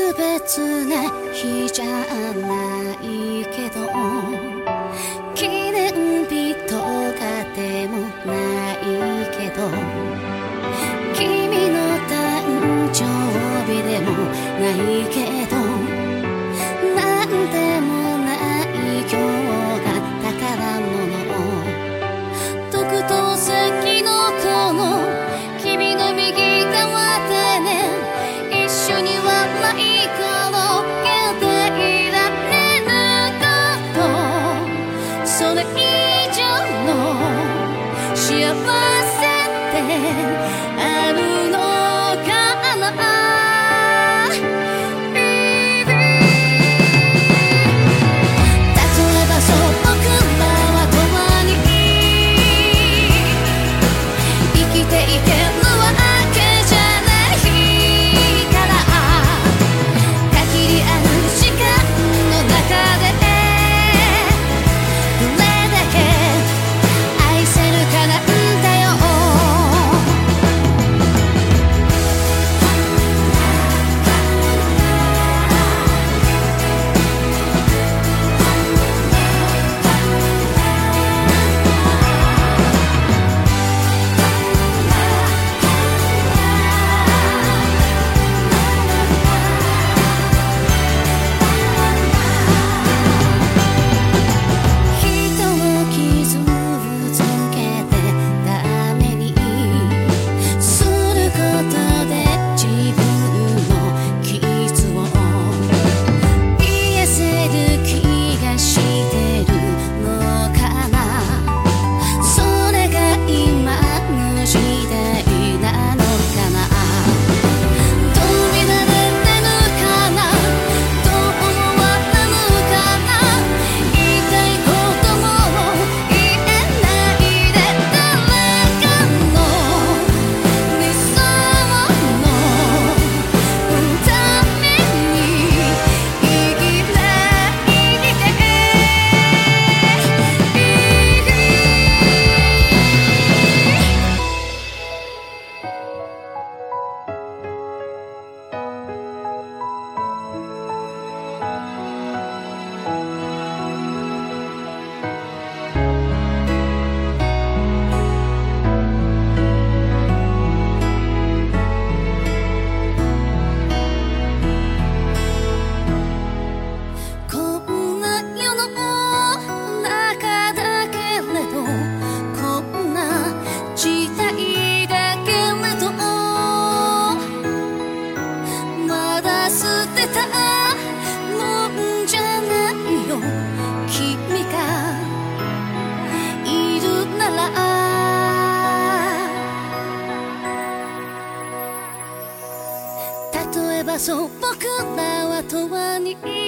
特別な日じゃないけど記念日とかでもないけど君の誕生日でもないけど I don't そう僕らは永遠に